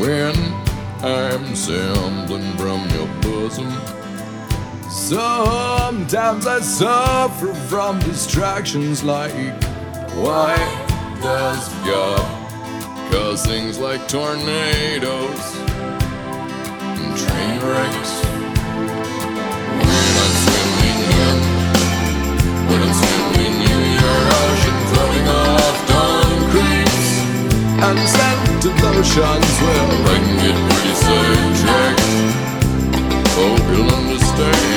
when I'm sampling from your bosom. Sometimes I suffer from distractions like why does God things like tornadoes and train wrecks? When I'm swimming in, when I'm swimming in your ocean, floating off concrete and pretty sidetracked. Hope you'll understand.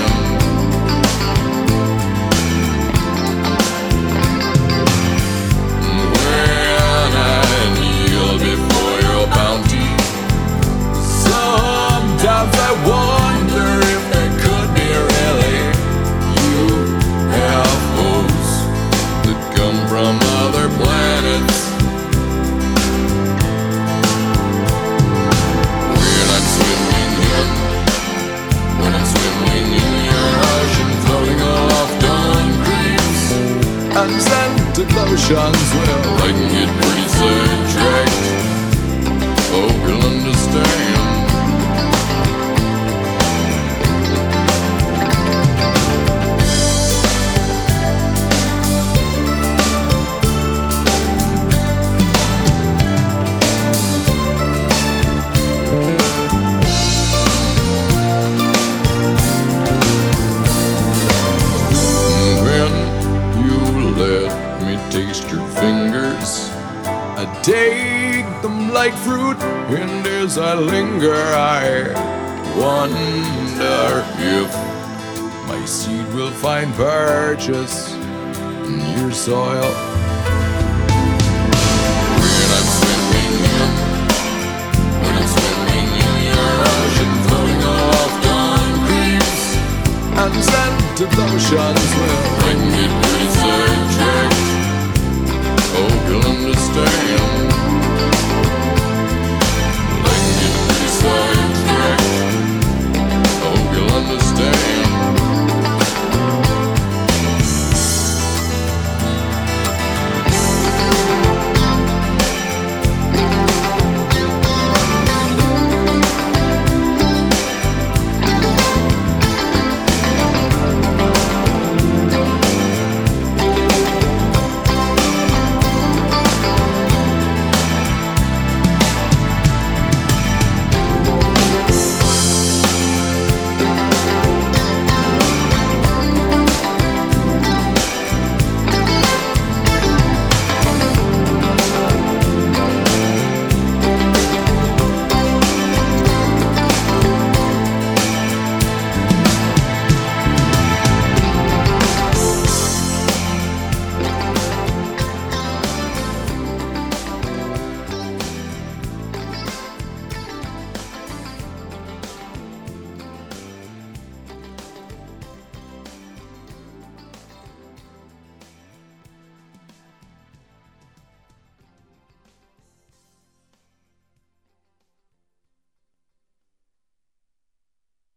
And scented lotions will I can get pretty. Hope you'll understand. Take them like fruit, and as I linger, I wonder if my seed will find purchase in your soil. you'll understand.